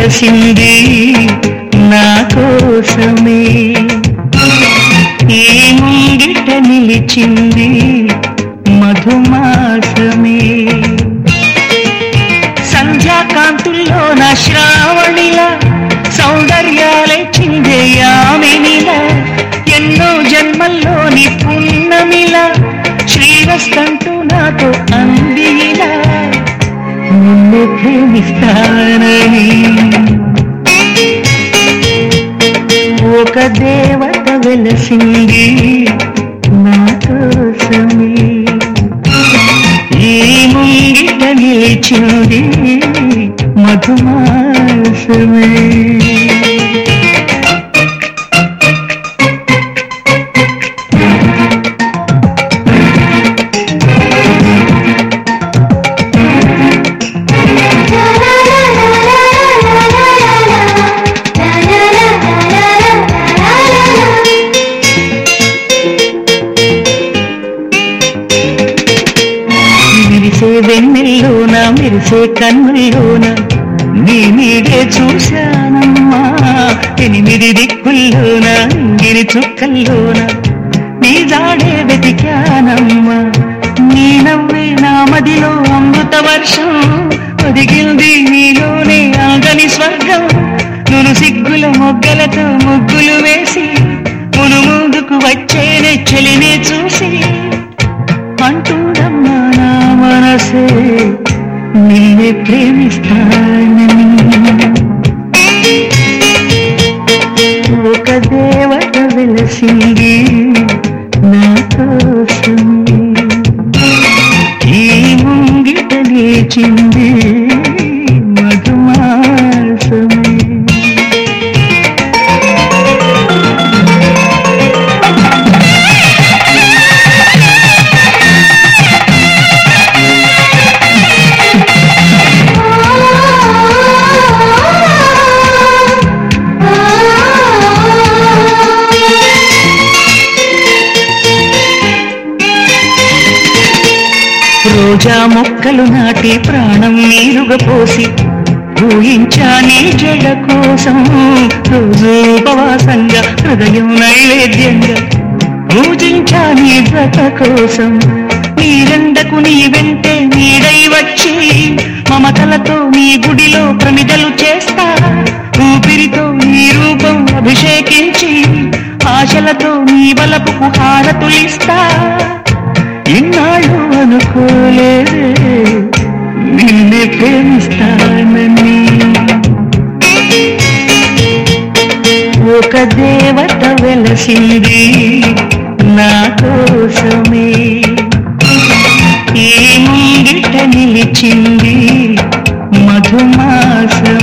వెలసింది నా కోసమే. ఈ ముంగిట నిలిచింది ప్రేమిస్తానని ఒక దేవత వెలసింది నా కోసమే ఈ ముంగిట నిలిచింది మధుమాసమే. మెరిసే కన్నుల్లోన నీ నీడే చూశానమ్మా. ఎనిమిది దిక్కుల్లోన గిరి చుక్కల్లోన నీ జాడే వెతికానమ్మా. నీ నవ్వే నా మదిలో అమృత వర్షం ఒదిగింది నీ ప్రేమిస్తానని. ఒక దేవత వెలసింది రోజా మొక్కలు నాటి ప్రాణం నీరుగా పోసి ఊహించా నీ జడ కోసం రోజు ఉపవాసంగా హృదయం నైవేద్యంగా పూజించానే వ్రత కోసం. నీరెండకు నీ వెంటే నీడై వచ్చి మమతలతో నీ గుడిలో ప్రమిదలు చేస్తా. ఊపిరితో నీ రూపం అభిషేకించి ఆశలతో నీ వలపుకు హారతులిస్తా. అనుకోలేదే నిన్నే ప్రేమిస్తానని. ఒక దేవత వెలసింది నా కోసమే. ఈ ముంగిట నిలిచింది మధుమాసమే